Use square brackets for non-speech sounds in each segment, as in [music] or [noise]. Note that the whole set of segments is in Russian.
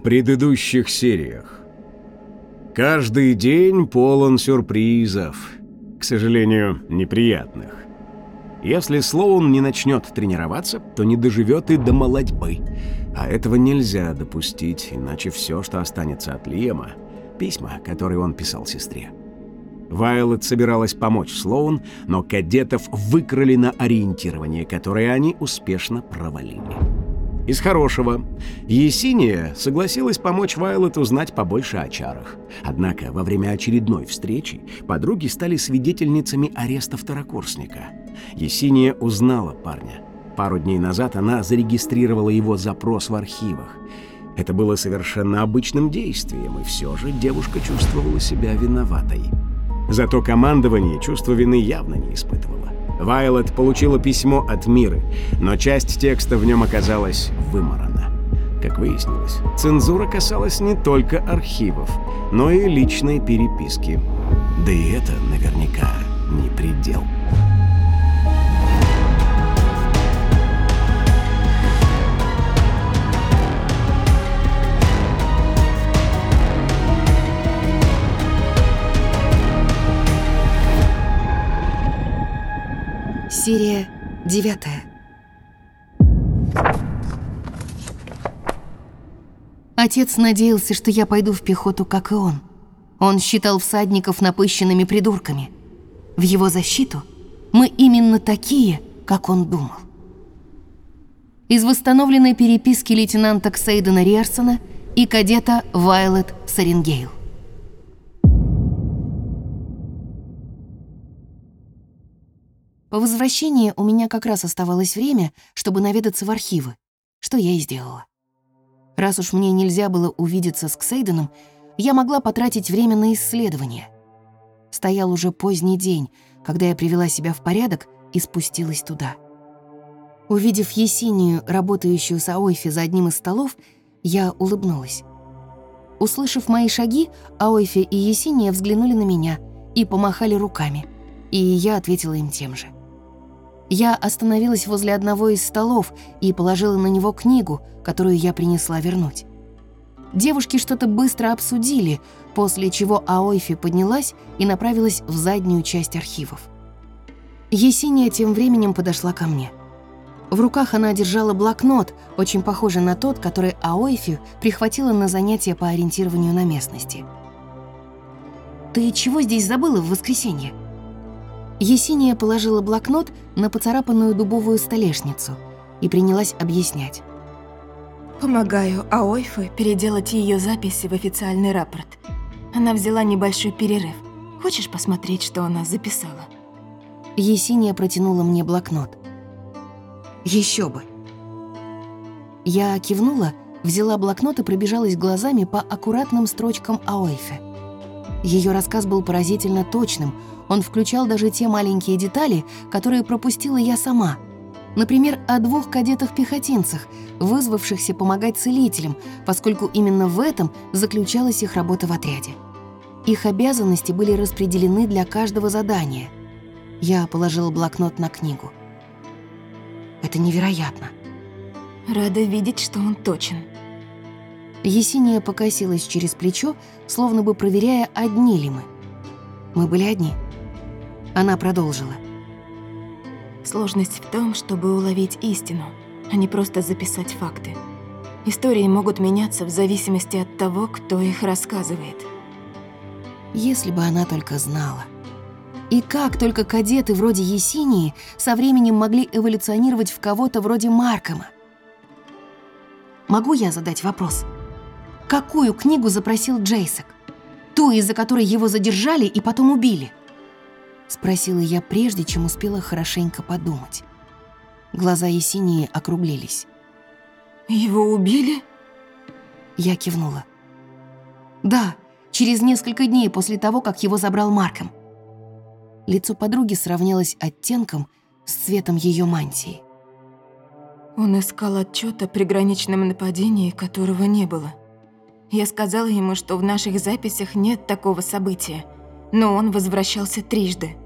В предыдущих сериях Каждый день полон сюрпризов, к сожалению, неприятных. Если Слоун не начнет тренироваться, то не доживет и до молодьбы. А этого нельзя допустить, иначе все, что останется от Лиема — письма, которые он писал сестре. Вайлот собиралась помочь Слоун, но кадетов выкрали на ориентирование, которое они успешно провалили. Из хорошего. Есиния согласилась помочь Вайлот узнать побольше о чарах. Однако во время очередной встречи подруги стали свидетельницами ареста второкурсника. Есиния узнала парня. Пару дней назад она зарегистрировала его запрос в архивах. Это было совершенно обычным действием, и все же девушка чувствовала себя виноватой. Зато командование чувство вины явно не испытывало. Вайлет получила письмо от Миры, но часть текста в нем оказалась выморана. Как выяснилось, цензура касалась не только архивов, но и личной переписки. Да и это наверняка не предел. Серия девятая. Отец надеялся, что я пойду в пехоту, как и он. Он считал всадников напыщенными придурками. В его защиту мы именно такие, как он думал. Из восстановленной переписки лейтенанта Ксейдена Риарсона и кадета Вайлет Сарингейл. По возвращении у меня как раз оставалось время, чтобы наведаться в архивы, что я и сделала. Раз уж мне нельзя было увидеться с Ксейденом, я могла потратить время на исследование. Стоял уже поздний день, когда я привела себя в порядок и спустилась туда. Увидев Есинию, работающую с Аойфи за одним из столов, я улыбнулась. Услышав мои шаги, Аойфи и Есиния взглянули на меня и помахали руками, и я ответила им тем же. Я остановилась возле одного из столов и положила на него книгу, которую я принесла вернуть. Девушки что-то быстро обсудили, после чего Аойфи поднялась и направилась в заднюю часть архивов. Есения тем временем подошла ко мне. В руках она держала блокнот, очень похожий на тот, который Аойфи прихватила на занятия по ориентированию на местности. «Ты чего здесь забыла в воскресенье?» Есения положила блокнот на поцарапанную дубовую столешницу и принялась объяснять. Помогаю Аойфе переделать ее записи в официальный рапорт. Она взяла небольшой перерыв. Хочешь посмотреть, что она записала? Есения протянула мне блокнот. Еще бы. Я кивнула, взяла блокнот и пробежалась глазами по аккуратным строчкам Аойфе. Ее рассказ был поразительно точным, он включал даже те маленькие детали, которые пропустила я сама. Например, о двух кадетах-пехотинцах, вызвавшихся помогать целителям, поскольку именно в этом заключалась их работа в отряде. Их обязанности были распределены для каждого задания. Я положила блокнот на книгу. Это невероятно. Рада видеть, что он точен. Есения покосилась через плечо, словно бы проверяя, одни ли мы. Мы были одни. Она продолжила. Сложность в том, чтобы уловить истину, а не просто записать факты. Истории могут меняться в зависимости от того, кто их рассказывает. Если бы она только знала. И как только кадеты вроде Есении со временем могли эволюционировать в кого-то вроде Маркома? Могу я задать вопрос? Какую книгу запросил Джейсок? Ту, из-за которой его задержали и потом убили? Спросила я прежде, чем успела хорошенько подумать. Глаза Есении округлились. «Его убили?» Я кивнула. «Да, через несколько дней после того, как его забрал Марком». Лицо подруги сравнялось оттенком с цветом ее мантии. Он искал отчет о приграничном нападении, которого не было. Я сказала ему, что в наших записях нет такого события, но он возвращался трижды.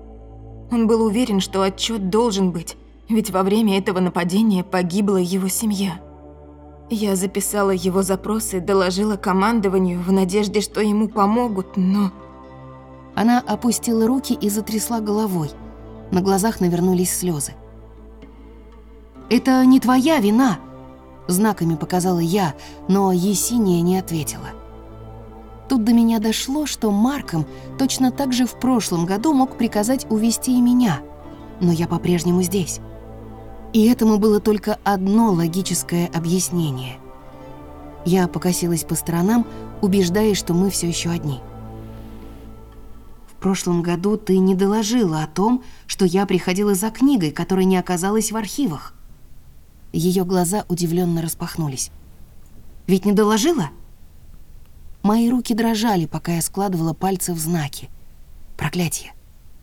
Он был уверен, что отчет должен быть, ведь во время этого нападения погибла его семья. Я записала его запросы, доложила командованию в надежде, что ему помогут, но... Она опустила руки и затрясла головой. На глазах навернулись слезы. «Это не твоя вина!» Знаками показала я, но Есения не ответила. Тут до меня дошло, что Марком точно так же в прошлом году мог приказать увести и меня, но я по-прежнему здесь. И этому было только одно логическое объяснение. Я покосилась по сторонам, убеждаясь, что мы все еще одни. В прошлом году ты не доложила о том, что я приходила за книгой, которая не оказалась в архивах. Ее глаза удивленно распахнулись. «Ведь не доложила?» Мои руки дрожали, пока я складывала пальцы в знаки. Проклятие.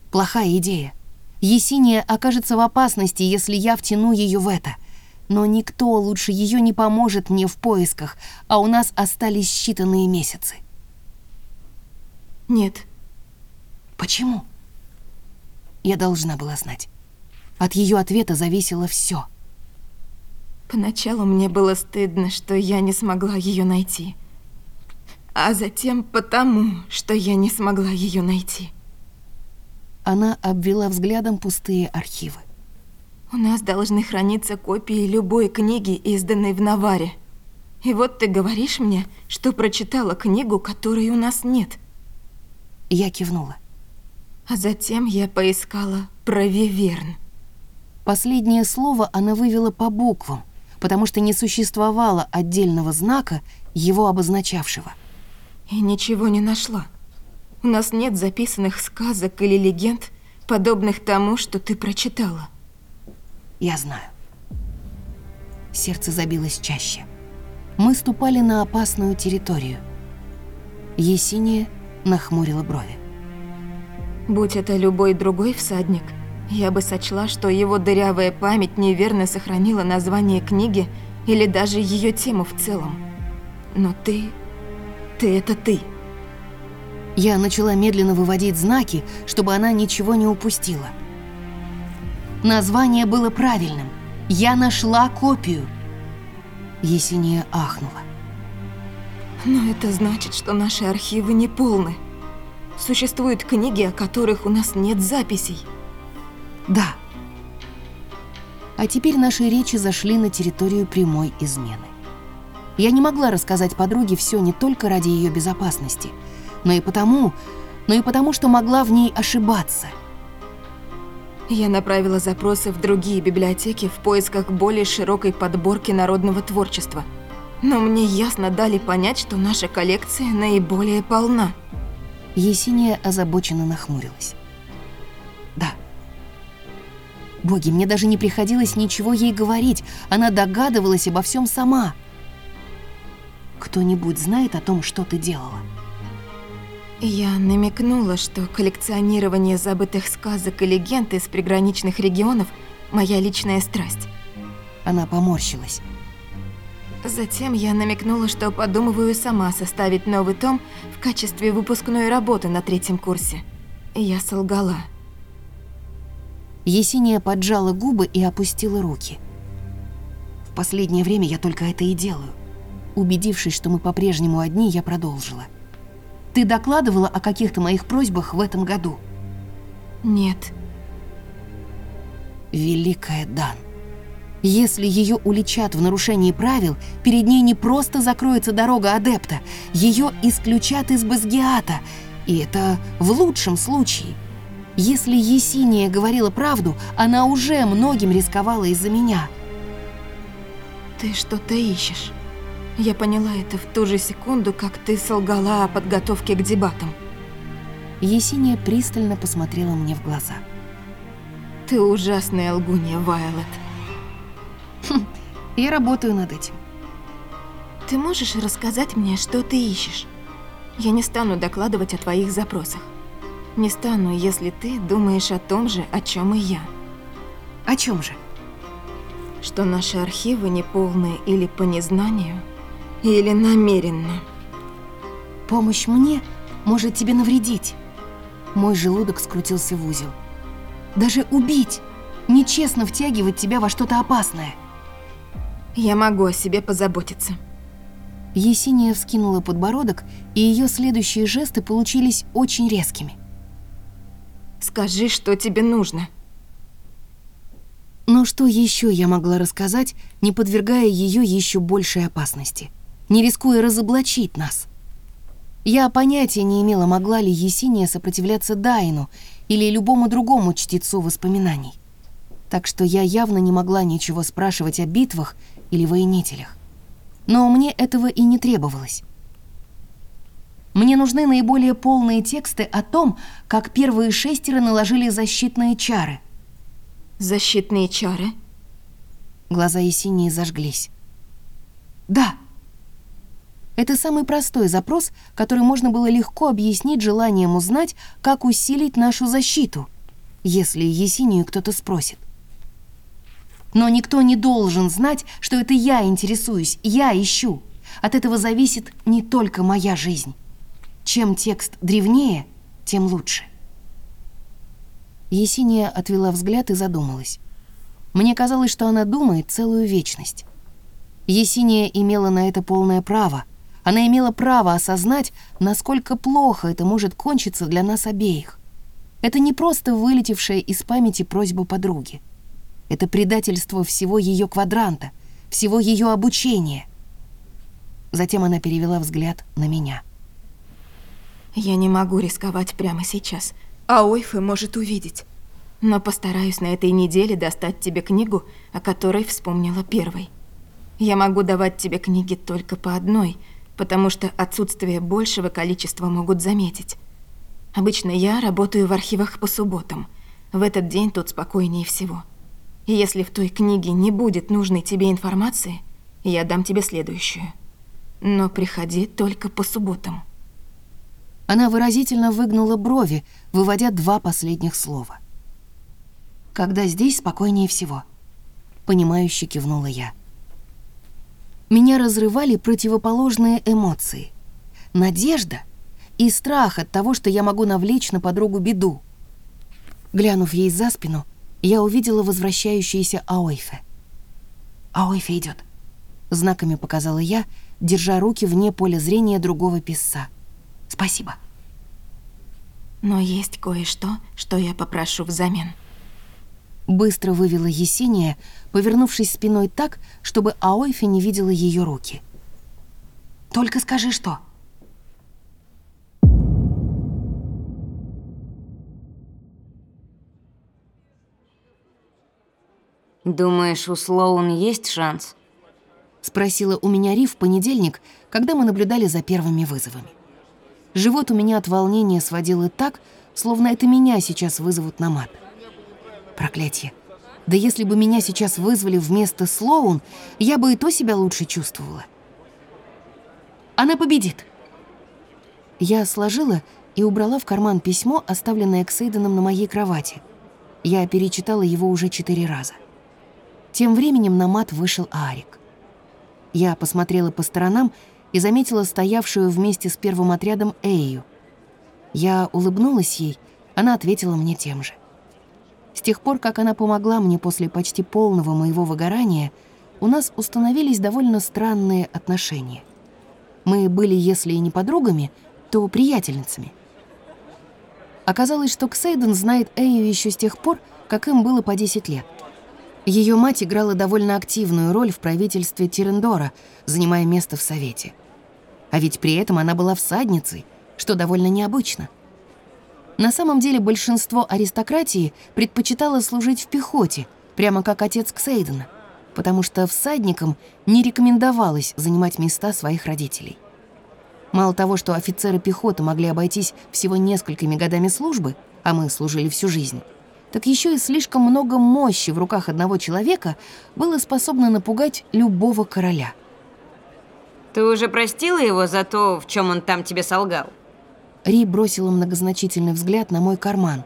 Плохая идея. Есения окажется в опасности, если я втяну ее в это. Но никто лучше ее не поможет мне в поисках, а у нас остались считанные месяцы. Нет. Почему? Я должна была знать. От ее ответа зависело все. Поначалу мне было стыдно, что я не смогла ее найти. А затем потому, что я не смогла ее найти. Она обвела взглядом пустые архивы. У нас должны храниться копии любой книги, изданной в Наваре. И вот ты говоришь мне, что прочитала книгу, которой у нас нет. Я кивнула. А затем я поискала про Виверн. Последнее слово она вывела по буквам, потому что не существовало отдельного знака, его обозначавшего. И ничего не нашла. У нас нет записанных сказок или легенд, подобных тому, что ты прочитала. Я знаю. Сердце забилось чаще. Мы ступали на опасную территорию. Есения нахмурила брови. Будь это любой другой всадник – я бы сочла, что его дырявая память неверно сохранила название книги или даже ее тему в целом. Но ты... ты это ты. Я начала медленно выводить знаки, чтобы она ничего не упустила. Название было правильным. Я нашла копию. Есения ахнула. Но это значит, что наши архивы не полны. Существуют книги, о которых у нас нет записей. Да. А теперь наши речи зашли на территорию прямой измены. Я не могла рассказать подруге все не только ради ее безопасности, но и потому, но и потому, что могла в ней ошибаться. Я направила запросы в другие библиотеки в поисках более широкой подборки народного творчества. Но мне ясно дали понять, что наша коллекция наиболее полна. Есения озабоченно нахмурилась. Да, Боги, мне даже не приходилось ничего ей говорить, она догадывалась обо всем сама. Кто-нибудь знает о том, что ты делала? Я намекнула, что коллекционирование забытых сказок и легенд из приграничных регионов – моя личная страсть. Она поморщилась. Затем я намекнула, что подумываю сама составить новый том в качестве выпускной работы на третьем курсе. Я солгала. Есения поджала губы и опустила руки. В последнее время я только это и делаю. Убедившись, что мы по-прежнему одни, я продолжила. Ты докладывала о каких-то моих просьбах в этом году? Нет. Великая Дан. Если ее уличат в нарушении правил, перед ней не просто закроется дорога адепта, ее исключат из Базгиата, и это в лучшем случае – если Есиния говорила правду, она уже многим рисковала из-за меня. Ты что-то ищешь. Я поняла это в ту же секунду, как ты солгала о подготовке к дебатам. Есиния пристально посмотрела мне в глаза. Ты ужасная лгунья, Вайлет. Хм, я работаю над этим. Ты можешь рассказать мне, что ты ищешь? Я не стану докладывать о твоих запросах. Не стану, если ты думаешь о том же, о чем и я. О чем же? Что наши архивы неполные или по незнанию, или намеренно. Помощь мне может тебе навредить. Мой желудок скрутился в узел. Даже убить. Нечестно втягивать тебя во что-то опасное. Я могу о себе позаботиться. Есения вскинула подбородок, и ее следующие жесты получились очень резкими. Скажи, что тебе нужно. Но что еще я могла рассказать, не подвергая ее еще большей опасности, не рискуя разоблачить нас? Я понятия не имела, могла ли Есения сопротивляться Дайну или любому другому чтецу воспоминаний. Так что я явно не могла ничего спрашивать о битвах или воинителях. Но мне этого и не требовалось. Мне нужны наиболее полные тексты о том, как первые шестеро наложили защитные чары. Защитные чары? Глаза Есении зажглись. Да. Это самый простой запрос, который можно было легко объяснить желанием узнать, как усилить нашу защиту, если Есению кто-то спросит. Но никто не должен знать, что это я интересуюсь, я ищу. От этого зависит не только моя жизнь. Чем текст древнее, тем лучше. Есения отвела взгляд и задумалась. Мне казалось, что она думает целую вечность. Есения имела на это полное право. Она имела право осознать, насколько плохо это может кончиться для нас обеих. Это не просто вылетевшая из памяти просьба подруги. Это предательство всего ее квадранта, всего ее обучения. Затем она перевела взгляд на меня. Я не могу рисковать прямо сейчас, а Ойфы может увидеть. Но постараюсь на этой неделе достать тебе книгу, о которой вспомнила первой. Я могу давать тебе книги только по одной, потому что отсутствие большего количества могут заметить. Обычно я работаю в архивах по субботам. В этот день тут спокойнее всего. И если в той книге не будет нужной тебе информации, я дам тебе следующую. Но приходи только по субботам. Она выразительно выгнула брови, выводя два последних слова. «Когда здесь спокойнее всего», — понимающе кивнула я. Меня разрывали противоположные эмоции. Надежда и страх от того, что я могу навлечь на подругу беду. Глянув ей за спину, я увидела возвращающуюся Аойфе. «Аойфе идет, знаками показала я, держа руки вне поля зрения другого писца. «Спасибо». «Но есть кое-что, что я попрошу взамен». Быстро вывела Есения, повернувшись спиной так, чтобы Аойфе не видела ее руки. «Только скажи, что...» «Думаешь, у Слоун есть шанс?» — спросила у меня Ри в понедельник, когда мы наблюдали за первыми вызовами. Живот у меня от волнения сводило так, словно это меня сейчас вызовут на мат. Проклятие. Да если бы меня сейчас вызвали вместо Слоун, я бы и то себя лучше чувствовала. Она победит. Я сложила и убрала в карман письмо, оставленное Ксейденом на моей кровати. Я перечитала его уже четыре раза. Тем временем на мат вышел Арик. Я посмотрела по сторонам и заметила стоявшую вместе с первым отрядом Эйю. Я улыбнулась ей, она ответила мне тем же. С тех пор, как она помогла мне после почти полного моего выгорания, у нас установились довольно странные отношения. Мы были, если и не подругами, то приятельницами. Оказалось, что Ксейден знает Эйю еще с тех пор, как им было по 10 лет — ее мать играла довольно активную роль в правительстве Тирендора, занимая место в Совете. А ведь при этом она была всадницей, что довольно необычно. На самом деле большинство аристократии предпочитало служить в пехоте, прямо как отец Ксейдена, потому что всадникам не рекомендовалось занимать места своих родителей. Мало того, что офицеры пехоты могли обойтись всего несколькими годами службы, а мы служили всю жизнь, так еще и слишком много мощи в руках одного человека было способно напугать любого короля. Ты уже простила его за то, в чем он там тебе солгал? Ри бросила многозначительный взгляд на мой карман.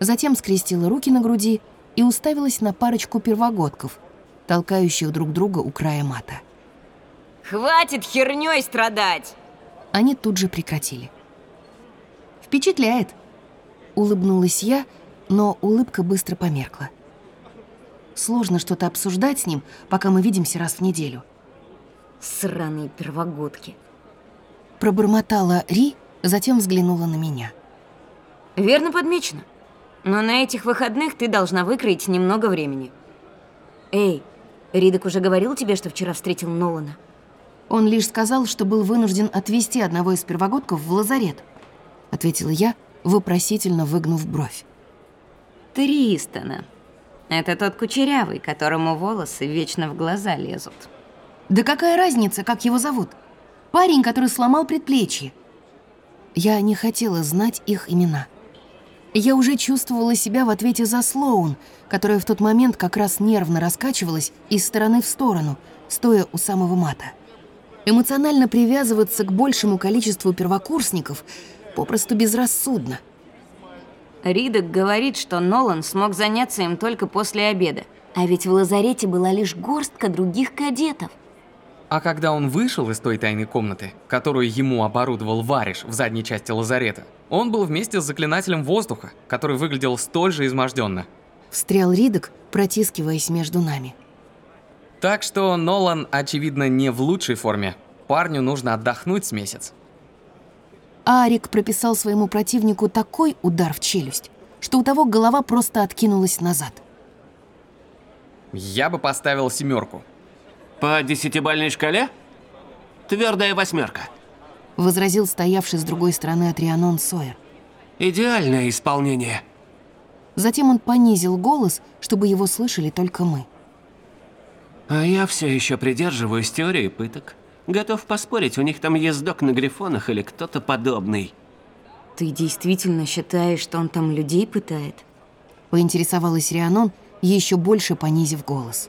Затем скрестила руки на груди и уставилась на парочку первогодков, толкающих друг друга у края мата. Хватит херней страдать! Они тут же прекратили. «Впечатляет!» Улыбнулась я, но улыбка быстро померкла. Сложно что-то обсуждать с ним, пока мы видимся раз в неделю. Сраные первогодки. Пробормотала Ри, затем взглянула на меня. Верно подмечено. Но на этих выходных ты должна выкроить немного времени. Эй, Ридок уже говорил тебе, что вчера встретил Нолана? Он лишь сказал, что был вынужден отвезти одного из первогодков в лазарет. Ответила я, вопросительно выгнув бровь. Тристона. Это тот кучерявый, которому волосы вечно в глаза лезут. Да какая разница, как его зовут? Парень, который сломал предплечье. Я не хотела знать их имена. Я уже чувствовала себя в ответе за Слоун, которая в тот момент как раз нервно раскачивалась из стороны в сторону, стоя у самого мата. Эмоционально привязываться к большему количеству первокурсников попросту безрассудно. Ридок говорит, что Нолан смог заняться им только после обеда. А ведь в лазарете была лишь горстка других кадетов. А когда он вышел из той тайной комнаты, которую ему оборудовал Вариш в задней части лазарета, он был вместе с заклинателем воздуха, который выглядел столь же изможденно. Встрял Ридок, протискиваясь между нами. Так что Нолан, очевидно, не в лучшей форме. Парню нужно отдохнуть с месяц. Арик прописал своему противнику такой удар в челюсть, что у того голова просто откинулась назад. Я бы поставил семерку. По десятибальной шкале? Твердая восьмерка. Возразил стоявший с другой стороны Атрианон Сойер. Идеальное исполнение. Затем он понизил голос, чтобы его слышали только мы. А я все еще придерживаюсь теории пыток. Готов поспорить, у них там ездок на грифонах или кто-то подобный. Ты действительно считаешь, что он там людей пытает? Поинтересовалась Рианон, еще больше понизив голос.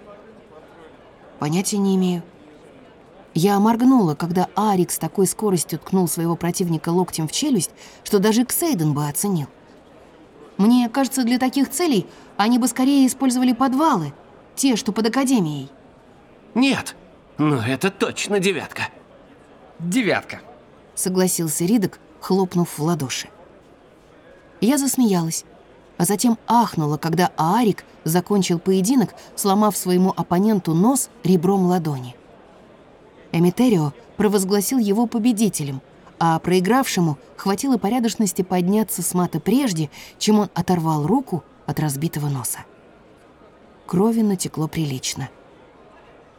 Понятия не имею. Я моргнула, когда Арик с такой скоростью ткнул своего противника локтем в челюсть, что даже Ксейден бы оценил. Мне кажется, для таких целей они бы скорее использовали подвалы, те, что под Академией. Нет, но это точно девятка. Девятка. Согласился Ридок, хлопнув в ладоши. Я засмеялась, а затем ахнула, когда Аарик закончил поединок, сломав своему оппоненту нос ребром ладони. Эмитерио провозгласил его победителем, а проигравшему хватило порядочности подняться с мата прежде, чем он оторвал руку от разбитого носа. Крови натекло прилично.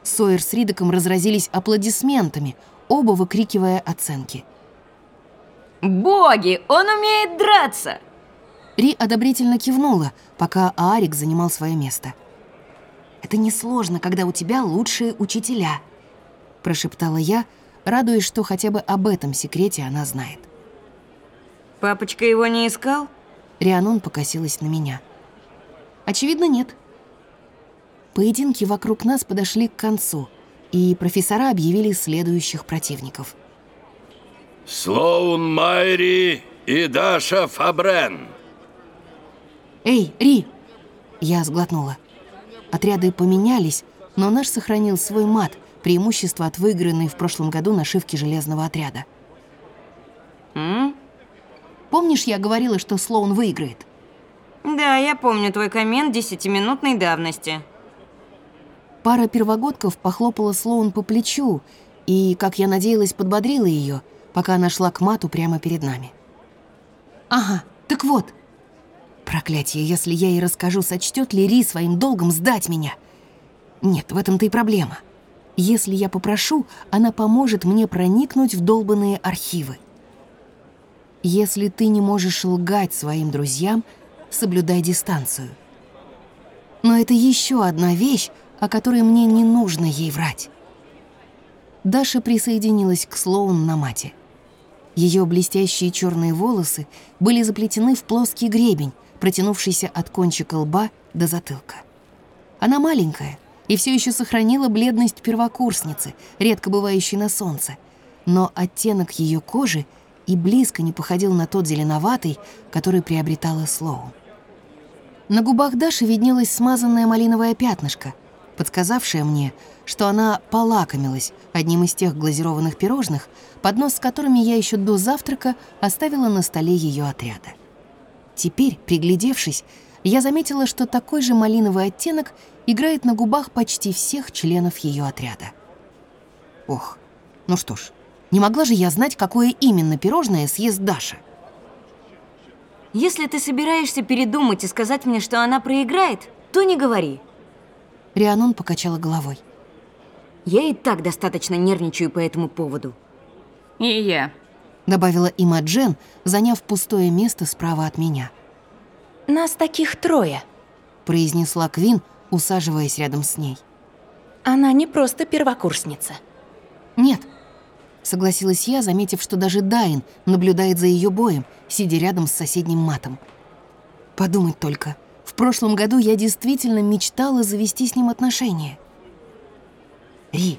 Сойер с Ридоком разразились аплодисментами, оба выкрикивая оценки. Боги, он умеет драться! Ри одобрительно кивнула, пока Аарик занимал свое место. «Это несложно, когда у тебя лучшие учителя», — прошептала я, радуясь, что хотя бы об этом секрете она знает. Папочка его не искал? Рианон покосилась на меня. «Очевидно, нет». Поединки вокруг нас подошли к концу, и профессора объявили следующих противников. Слоун Майри и Даша Фабрен. «Эй, Ри!» Я сглотнула. Отряды поменялись, но наш сохранил свой мат, преимущество от выигранной в прошлом году нашивки железного отряда. М? Помнишь, я говорила, что Слоун выиграет? Да, я помню твой коммент десятиминутной давности. Пара первогодков похлопала Слоун по плечу и, как я надеялась, подбодрила ее, пока она шла к мату прямо перед нами. «Ага, так вот». Проклятие, если я ей расскажу, сочтет ли Ри своим долгом сдать меня. Нет, в этом-то и проблема. Если я попрошу, она поможет мне проникнуть в долбанные архивы. Если ты не можешь лгать своим друзьям, соблюдай дистанцию. Но это еще одна вещь, о которой мне не нужно ей врать. Даша присоединилась к Слоун на мате. Ее блестящие черные волосы были заплетены в плоский гребень, протянувшийся от кончика лба до затылка. Она маленькая, и все еще сохранила бледность первокурсницы, редко бывающей на солнце. Но оттенок ее кожи и близко не походил на тот зеленоватый, который приобретала Слоун. На губах Даши виднелось смазанное малиновое пятнышко, подсказавшее мне, что она полакомилась одним из тех глазированных пирожных, поднос с которыми я еще до завтрака оставила на столе ее отряда. Теперь, приглядевшись, я заметила, что такой же малиновый оттенок играет на губах почти всех членов ее отряда. Ох, ну что ж, не могла же я знать, какое именно пирожное съест Даша. Если ты собираешься передумать и сказать мне, что она проиграет, то не говори. Рианон покачала головой. Я и так достаточно нервничаю по этому поводу. И я. Добавила Имаджен, заняв пустое место справа от меня. Нас таких трое. Произнесла Квин, усаживаясь рядом с ней. Она не просто первокурсница. Нет, согласилась я, заметив, что даже Дайн наблюдает за ее боем, сидя рядом с соседним матом. Подумать только, в прошлом году я действительно мечтала завести с ним отношения. Ри,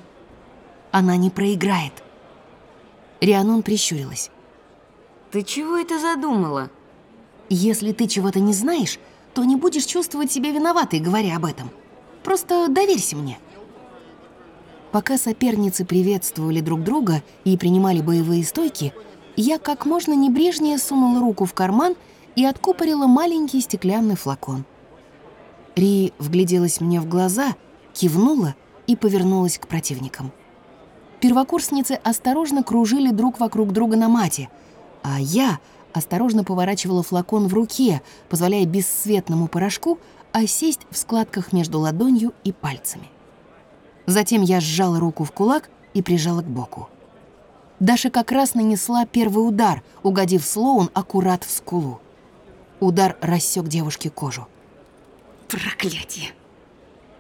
она не проиграет. Рианон прищурилась. Ты чего это задумала? Если ты чего-то не знаешь, то не будешь чувствовать себя виноватой, говоря об этом. Просто доверься мне. Пока соперницы приветствовали друг друга и принимали боевые стойки, я как можно небрежнее сунула руку в карман и откупорила маленький стеклянный флакон. Ри вгляделась мне в глаза, кивнула и повернулась к противникам. Первокурсницы осторожно кружили друг вокруг друга на мате, а я осторожно поворачивала флакон в руке, позволяя бесцветному порошку осесть в складках между ладонью и пальцами. Затем я сжала руку в кулак и прижала к боку. Даша как раз нанесла первый удар, угодив Слоун аккурат в скулу. Удар рассек девушке кожу. Проклятие.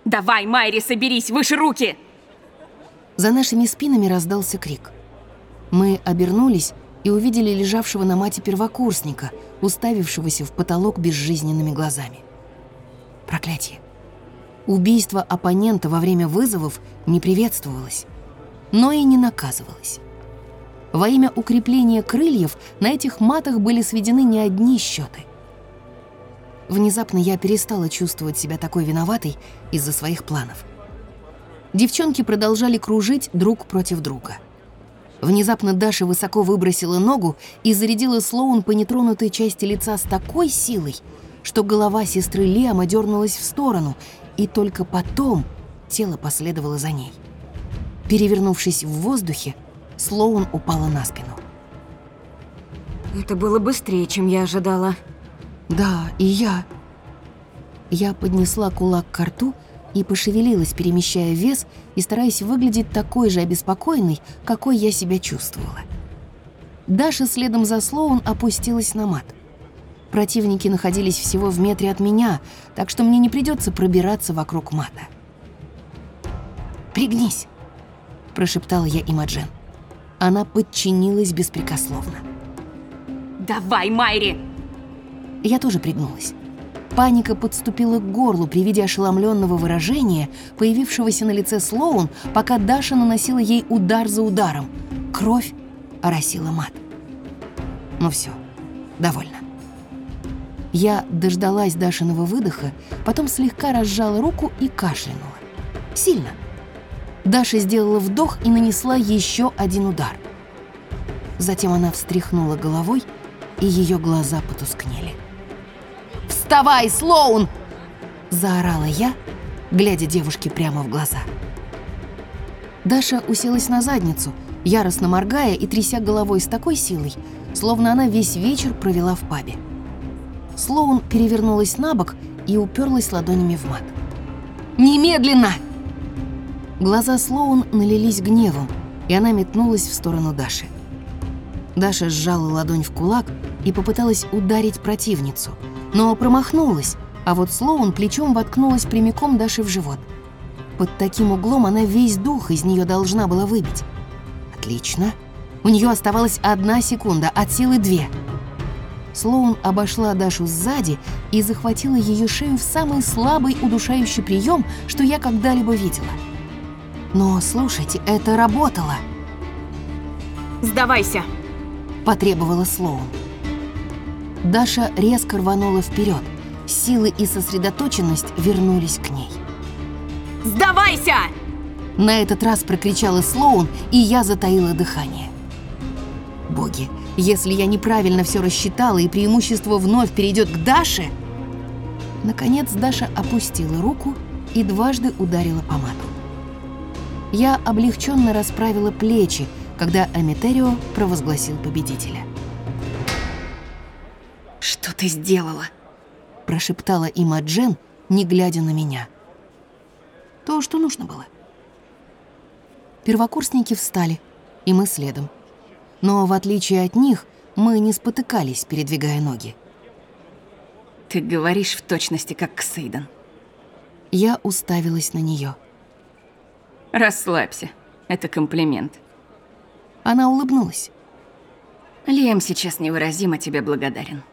Давай, Майри, соберись, выше руки! За нашими спинами раздался крик. Мы обернулись и увидели лежавшего на мате первокурсника, уставившегося в потолок безжизненными глазами. Проклятие. Убийство оппонента во время вызовов не приветствовалось, но и не наказывалось. Во имя укрепления крыльев на этих матах были сведены не одни счеты. Внезапно я перестала чувствовать себя такой виноватой из-за своих планов. Девчонки продолжали кружить друг против друга. Внезапно Даша высоко выбросила ногу и зарядила Слоун по нетронутой части лица с такой силой, что голова сестры Лиама дернулась в сторону, и только потом тело последовало за ней. Перевернувшись в воздухе, Слоун упала на спину. Это было быстрее, чем я ожидала. Да, и я. Я поднесла кулак к рту и пошевелилась, перемещая вес и стараясь выглядеть такой же обеспокоенной, какой я себя чувствовала. Даша следом за Слоун опустилась на мат. Противники находились всего в метре от меня, так что мне не придется пробираться вокруг мата. «Пригнись!» – прошептала я Имаджен. Она подчинилась беспрекословно. Давай, Майри! Я тоже пригнулась. Паника подступила к горлу при виде ошеломленного выражения, появившегося на лице Слоун, пока Даша наносила ей удар за ударом. Кровь оросила мат. Ну все, довольно. Я дождалась Дашиного выдоха, потом слегка разжала руку и кашлянула. Сильно. Даша сделала вдох и нанесла еще один удар. Затем она встряхнула головой, и ее глаза потускнели. «Вставай, Слоун!» – заорала я, глядя девушке прямо в глаза. Даша уселась на задницу, яростно моргая и тряся головой с такой силой, словно она весь вечер провела в пабе. Слоун перевернулась на бок и уперлась ладонями в мат. «Немедленно!» Глаза Слоун налились гневом, и она метнулась в сторону Даши. Даша сжала ладонь в кулак и попыталась ударить противницу, но промахнулась, а вот Слоун плечом воткнулась прямиком Даше в живот. Под таким углом она весь дух из нее должна была выбить. Отлично. У нее оставалась одна секунда, от силы две. Слоун обошла Дашу сзади и захватила ее шею в самый слабый удушающий прием, что я когда-либо видела. Но, слушайте, это работало, Сдавайся. потребовала Слоун. Даша резко рванула вперед. Силы и сосредоточенность вернулись к ней. Сдавайся! На этот раз прокричала Слоун, и я затаила дыхание. Боги, если я неправильно все рассчитала и преимущество вновь перейдет к Даше... Наконец Даша опустила руку и дважды ударила по мату. Я облегченно расправила плечи, когда Амитерио провозгласил победителя. Что ты сделала? Прошептала Имаджен, не глядя на меня. То, что нужно было. Первокурсники встали, и мы следом. Но в отличие от них, мы не спотыкались, передвигая ноги. Ты говоришь в точности, как Ксейден. Я уставилась на нее. Расслабься. Это комплимент. Она улыбнулась. Лиам сейчас невыразимо тебе благодарен.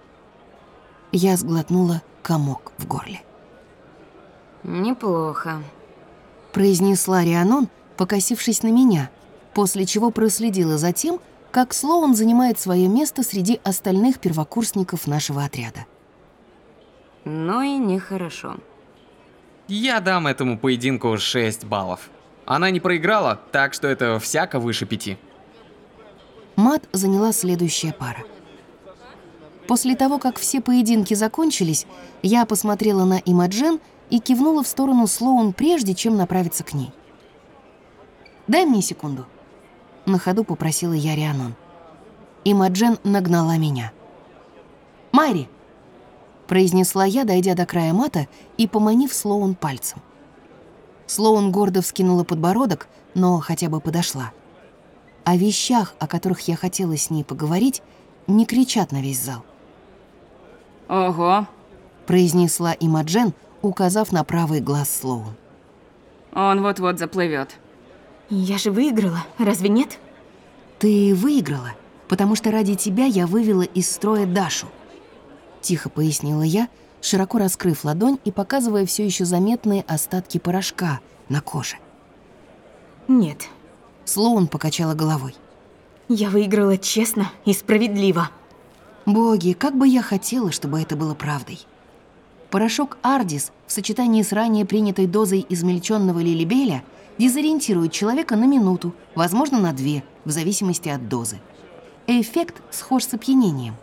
Я сглотнула комок в горле. Неплохо. Произнесла Рианон, покосившись на меня, после чего проследила за тем, как Слоун занимает свое место среди остальных первокурсников нашего отряда. Но и нехорошо. Я дам этому поединку 6 баллов. Она не проиграла, так что это всяко выше пяти. Мат заняла следующая пара. После того, как все поединки закончились, я посмотрела на Имаджен и кивнула в сторону Слоун, прежде чем направиться к ней. «Дай мне секунду», — на ходу попросила я Рианон. Имаджен нагнала меня. «Майри!» — произнесла я, дойдя до края мата и поманив Слоун пальцем. Слоун гордо вскинула подбородок, но хотя бы подошла. О вещах, о которых я хотела с ней поговорить, не кричат на весь зал. Ого, произнесла Имаджен, указав на правый глаз Слоун. он вот-вот заплывет. Я же выиграла, разве нет? «Ты выиграла, потому что ради тебя я вывела из строя Дашу», — тихо пояснила я, широко раскрыв ладонь и показывая все еще заметные остатки порошка на коже. Нет. Слоун покачала головой. Я выиграла честно и справедливо. Боги, как бы я хотела, чтобы это было правдой. Порошок Ардис в сочетании с ранее принятой дозой измельченного лилибеля дезориентирует человека на минуту, возможно, на две, в зависимости от дозы. Эффект схож с опьянением.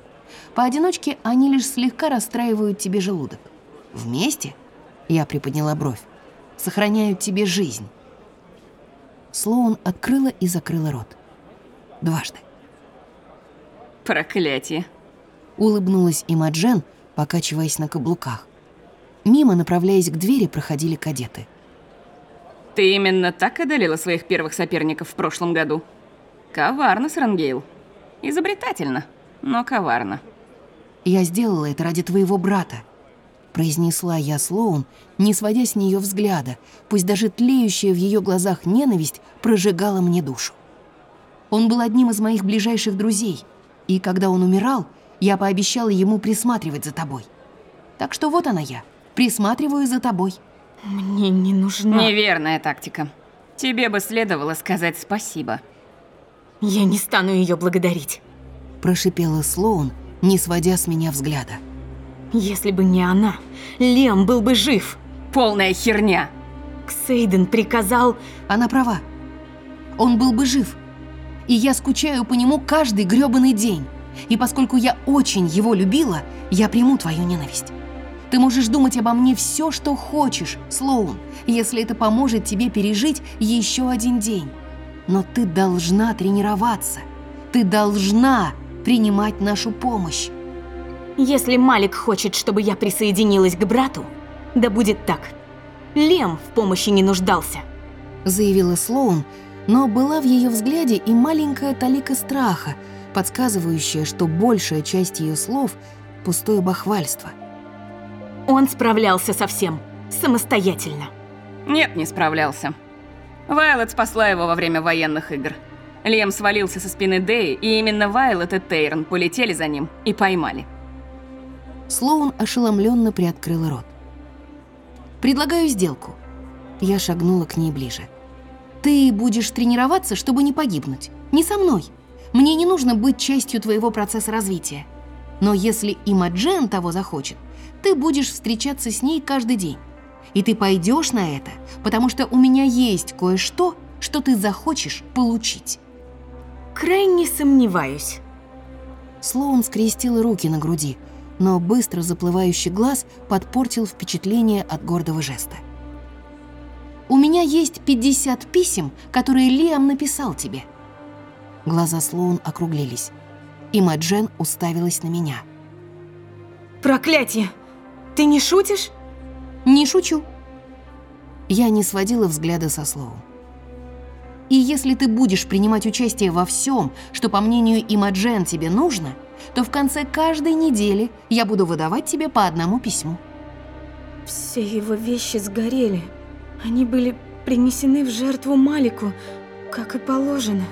Поодиночке они лишь слегка расстраивают тебе желудок. Вместе, я приподняла бровь, сохраняют тебе жизнь. Слоун открыла и закрыла рот. Дважды. Проклятие. Улыбнулась Имаджен, покачиваясь на каблуках. Мимо, направляясь к двери, проходили кадеты. Ты именно так одолела своих первых соперников в прошлом году? Коварно, Срангейл. Изобретательно, но коварно. «Я сделала это ради твоего брата», — произнесла я Слоун, не сводя с нее взгляда, пусть даже тлеющая в ее глазах ненависть прожигала мне душу. Он был одним из моих ближайших друзей, и когда он умирал, я пообещала ему присматривать за тобой. Так что вот она я, присматриваю за тобой. Мне не нужна... Неверная тактика. Тебе бы следовало сказать спасибо. Я не стану ее благодарить. Прошипела Слоун, не сводя с меня взгляда. Если бы не она, Лем был бы жив. Полная херня. Ксейден приказал... Она права. Он был бы жив. И я скучаю по нему каждый грёбаный день. И поскольку я очень его любила, я приму твою ненависть. Ты можешь думать обо мне все, что хочешь, Слоун, если это поможет тебе пережить еще один день. Но ты должна тренироваться. Ты должна принимать нашу помощь. Если Малик хочет, чтобы я присоединилась к брату, да будет так. Лем в помощи не нуждался. Заявила Слоун, но была в ее взгляде и маленькая талика страха, подсказывающая, что большая часть ее слов – пустое бахвальство. Он справлялся со всем, самостоятельно. Нет, не справлялся. Вайлот спасла его во время военных игр. Лем свалился со спины Дэи, и именно Вайлот и Тейрон полетели за ним и поймали. Слоун ошеломленно приоткрыла рот. «Предлагаю сделку». Я шагнула к ней ближе. «Ты будешь тренироваться, чтобы не погибнуть. Не со мной. Мне не нужно быть частью твоего процесса развития. Но если Имаджен того захочет, ты будешь встречаться с ней каждый день. И ты пойдешь на это, потому что у меня есть кое-что, что ты захочешь получить». Крайне сомневаюсь. Слоун скрестила руки на груди, но быстро заплывающий глаз подпортил впечатление от гордого жеста. «У меня есть 50 писем, которые Лиам написал тебе». Глаза Слоун округлились. И Маджен уставилась на меня. Проклятие! Ты не шутишь? «Не шучу». Я не сводила взгляда со Слоун. И если ты будешь принимать участие во всем, что, по мнению Имаджен, тебе нужно, то в конце каждой недели я буду выдавать тебе по одному письму. Все его вещи сгорели. Они были принесены в жертву Малику, как и положено.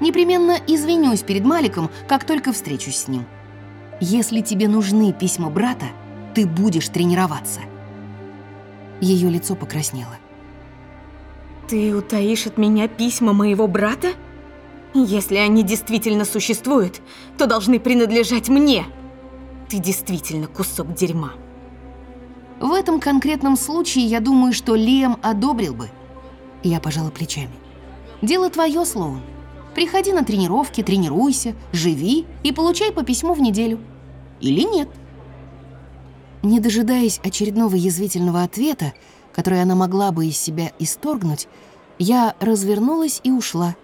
Непременно извинюсь перед Маликом, как только встречусь с ним. Если тебе нужны письма брата, ты будешь тренироваться. Ее лицо покраснело. Ты утаишь от меня письма моего брата? Если они действительно существуют, то должны принадлежать мне. Ты действительно кусок дерьма. В этом конкретном случае я думаю, что Лиам одобрил бы. Я пожала плечами. Дело твое, Слоун. Приходи на тренировки, тренируйся, живи и получай по письму в неделю. Или нет. Не дожидаясь очередного язвительного ответа, который она могла бы из себя исторгнуть, я развернулась и ушла,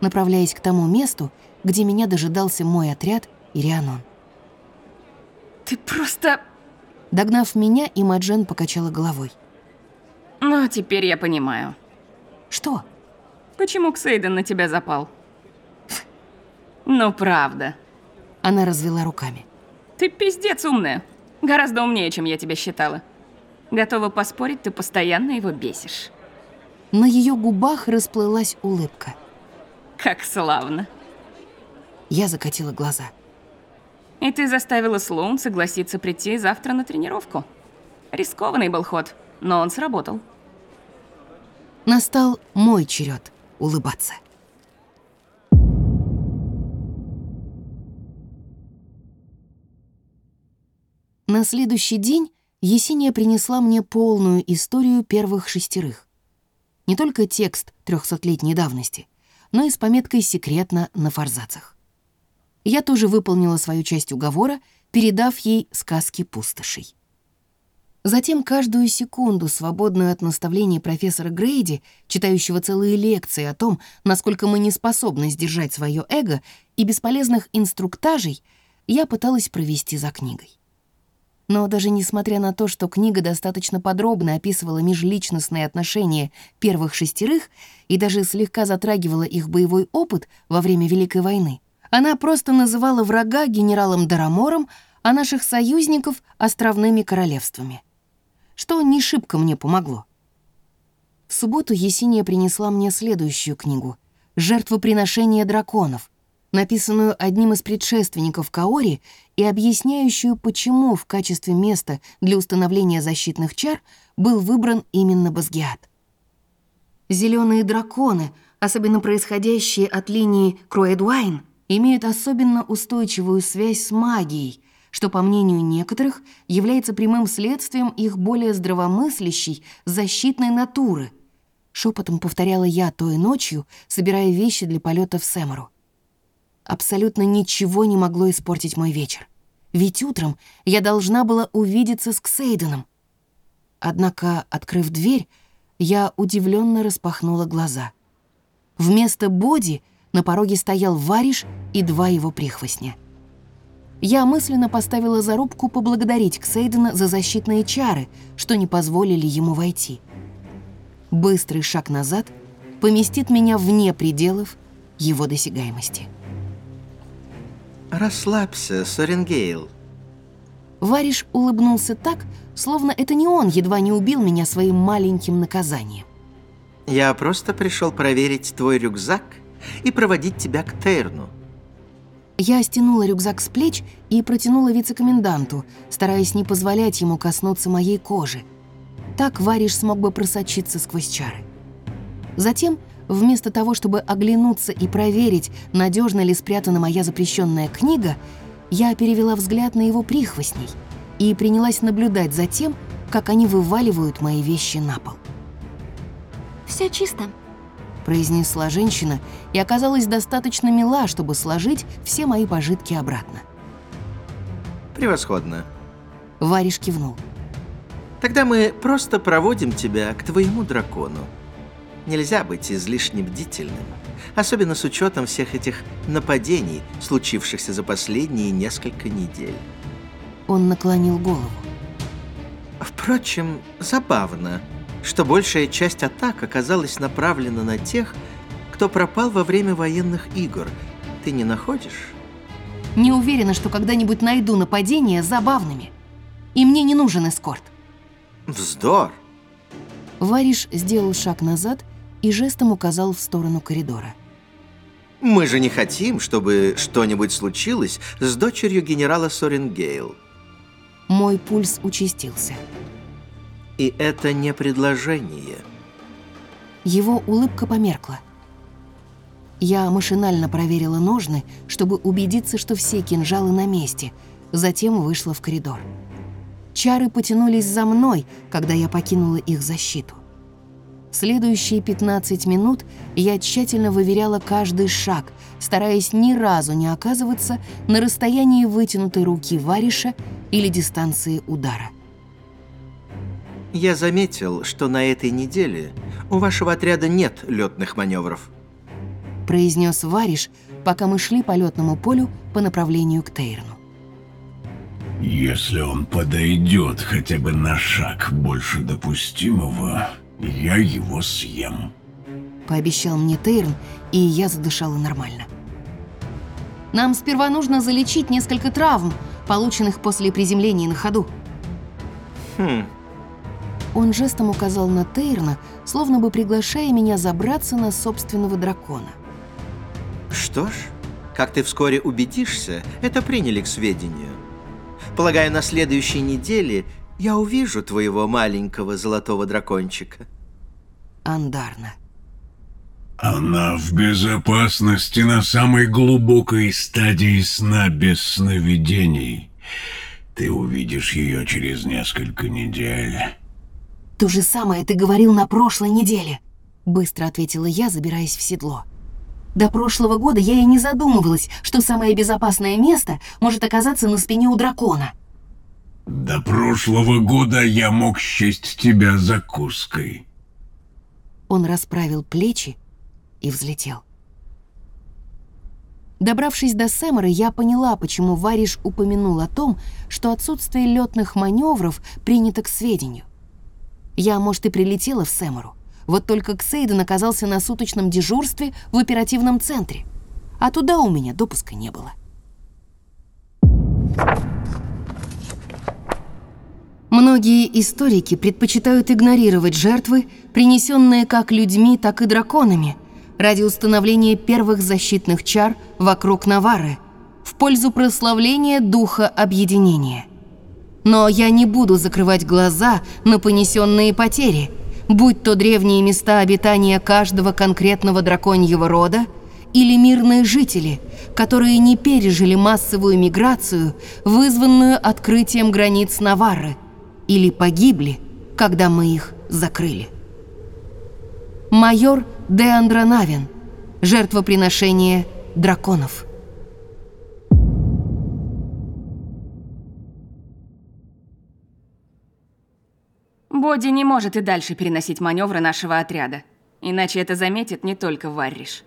направляясь к тому месту, где меня дожидался мой отряд Ирианон. Ты просто... Догнав меня, Имаджен покачала головой. Ну, теперь я понимаю. Что? Почему Ксейден на тебя запал? Ну, правда. Она развела руками. Ты пиздец умная. Гораздо умнее, чем я тебя считала. Готова поспорить, ты постоянно его бесишь. На ее губах расплылась улыбка. Как славно. Я закатила глаза. И ты заставила Слоун согласиться прийти завтра на тренировку. Рискованный был ход, но он сработал. Настал мой черед улыбаться. На следующий день Есения принесла мне полную историю первых шестерых. Не только текст трехсотлетней давности, но и с пометкой «секретно» на форзацах. Я тоже выполнила свою часть уговора, передав ей сказки пустошей. Затем каждую секунду, свободную от наставлений профессора Грейди, читающего целые лекции о том, насколько мы не способны сдержать свое эго, и бесполезных инструктажей, я пыталась провести за книгой. Но даже несмотря на то, что книга достаточно подробно описывала межличностные отношения первых шестерых и даже слегка затрагивала их боевой опыт во время Великой войны, она просто называла врага генералом Дарамором, а наших союзников — островными королевствами. Что не шибко мне помогло. В субботу Есения принесла мне следующую книгу «Жертвоприношение драконов», написанную одним из предшественников Каори и объясняющую, почему в качестве места для установления защитных чар был выбран именно Базгиат. Зеленые драконы, особенно происходящие от линии Кроэдуайн, имеют особенно устойчивую связь с магией, что, по мнению некоторых, является прямым следствием их более здравомыслящей, защитной натуры. Шепотом повторяла я той ночью, собирая вещи для полета в Сэмору. Абсолютно ничего не могло испортить мой вечер. Ведь утром я должна была увидеться с Ксейденом. Однако, открыв дверь, я удивленно распахнула глаза. Вместо Боди на пороге стоял Вариш и два его прихвостня. Я мысленно поставила зарубку поблагодарить Ксейдена за защитные чары, что не позволили ему войти. Быстрый шаг назад поместит меня вне пределов его досягаемости. Расслабься, Соренгейл. Вариш улыбнулся так, словно это не он едва не убил меня своим маленьким наказанием. Я просто пришел проверить твой рюкзак и проводить тебя к Тейрну. Я стянула рюкзак с плеч и протянула вице-коменданту, стараясь не позволять ему коснуться моей кожи. Так Вариш смог бы просочиться сквозь чары. Затем, вместо того, чтобы оглянуться и проверить, надежно ли спрятана моя запрещенная книга, я перевела взгляд на его прихвостней и принялась наблюдать за тем, как они вываливают мои вещи на пол. Все чисто. произнесла женщина и оказалась достаточно мила, чтобы сложить все мои пожитки обратно. Превосходно. Вариш кивнул. Тогда мы просто проводим тебя к твоему дракону. Нельзя быть излишне бдительным, особенно с учетом всех этих нападений, случившихся за последние несколько недель. Он наклонил голову. Впрочем, забавно, что большая часть атак оказалась направлена на тех, кто пропал во время военных игр. Ты не находишь? Не уверена, что когда-нибудь найду нападения забавными. И мне не нужен эскорт. Вздор! Вариш сделал шаг назад и жестом указал в сторону коридора. Мы же не хотим, чтобы что-нибудь случилось с дочерью генерала Соренгейл. Мой пульс участился. И это не предложение. Его улыбка померкла. Я машинально проверила ножны, чтобы убедиться, что все кинжалы на месте, затем вышла в коридор. Чары потянулись за мной, когда я покинула их защиту. Следующие 15 минут я тщательно выверяла каждый шаг, стараясь ни разу не оказываться на расстоянии вытянутой руки вариша или дистанции удара. Я заметил, что на этой неделе у вашего отряда нет летных маневров. произнес Вариш, пока мы шли по летному полю по направлению к Тейрну. Если он подойдет хотя бы на шаг больше допустимого, я его съем. Пообещал мне Тейрн, и я задышала нормально. Нам сперва нужно залечить несколько травм, полученных после приземления на ходу. Хм, Он жестом указал на Тейрна, словно бы приглашая меня забраться на собственного дракона. что ж, как ты вскоре убедишься, это приняли к сведению. Полагаю, на следующей неделе я увижу твоего маленького золотого дракончика. Андарна. Она в безопасности на самой глубокой стадии сна без сновидений. Ты увидишь ее через несколько недель. То же самое ты говорил на прошлой неделе, быстро ответила я, забираясь в седло. До прошлого года я и не задумывалась, что самое безопасное место может оказаться на спине у дракона. До прошлого года я мог счесть тебя закуской. Он расправил плечи и взлетел. Добравшись до Сэмора, я поняла, почему Вариш упомянул о том, что отсутствие летных маневров принято к сведению. Я, может, и прилетела в Сэмору, вот только Ксейден оказался на суточном дежурстве в оперативном центре, а туда у меня допуска не было. Многие историки предпочитают игнорировать жертвы, принесенные как людьми, так и драконами, ради установления первых защитных чар вокруг Навары, в пользу прославления духа объединения. Но я не буду закрывать глаза на понесенные потери, будь то древние места обитания каждого конкретного драконьего рода или мирные жители, которые не пережили массовую миграцию, вызванную открытием границ Наварры, или погибли, когда мы их закрыли. Майор Деандра Навин. Жертвоприношение драконов. Боди не может и дальше переносить маневры нашего отряда. Иначе это заметит не только Варриш.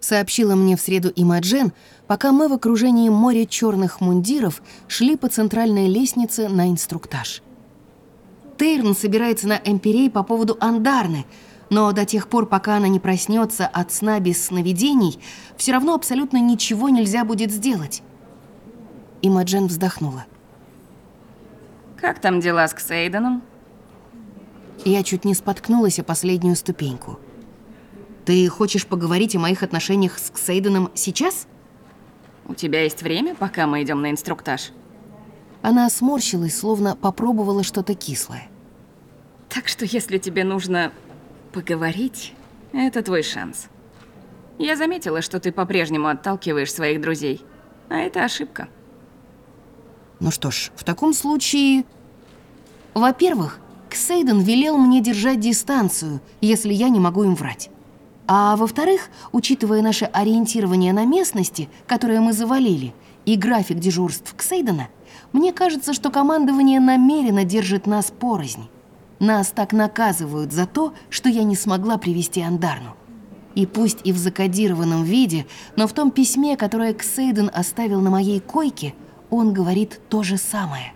Сообщила мне в среду Имаджен, пока мы в окружении моря черных мундиров шли по центральной лестнице на инструктаж. Тейрн собирается на Эмпирей по поводу Андарны, но до тех пор, пока она не проснется от сна без сновидений, все равно абсолютно ничего нельзя будет сделать. Имаджен вздохнула. Как там дела с Ксейденом? Я чуть не споткнулась о последнюю ступеньку. Ты хочешь поговорить о моих отношениях с Ксейденом сейчас? У тебя есть время, пока мы идем на инструктаж? Она сморщилась, словно попробовала что-то кислое. Так что если тебе нужно поговорить, это твой шанс. Я заметила, что ты по-прежнему отталкиваешь своих друзей. А это ошибка. Ну что ж, в таком случае... Во-первых, Ксейден велел мне держать дистанцию, если я не могу им врать. А во-вторых, учитывая наше ориентирование на местности, которое мы завалили, и график дежурств Ксейдена, мне кажется, что командование намеренно держит нас порознь. Нас так наказывают за то, что я не смогла привести Андарну. И пусть и в закодированном виде, но в том письме, которое Ксейден оставил на моей койке, он говорит то же самое.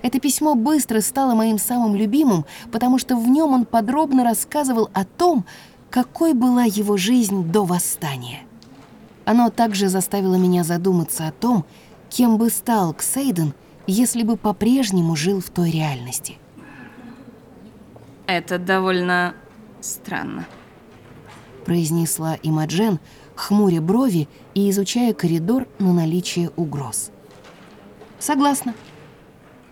Это письмо быстро стало моим самым любимым, потому что в нем он подробно рассказывал о том, какой была его жизнь до восстания. Оно также заставило меня задуматься о том, кем бы стал Ксейден, если бы по-прежнему жил в той реальности. Это довольно странно произнесла Имаджен, хмуря брови и изучая коридор на наличие угроз. «Согласна».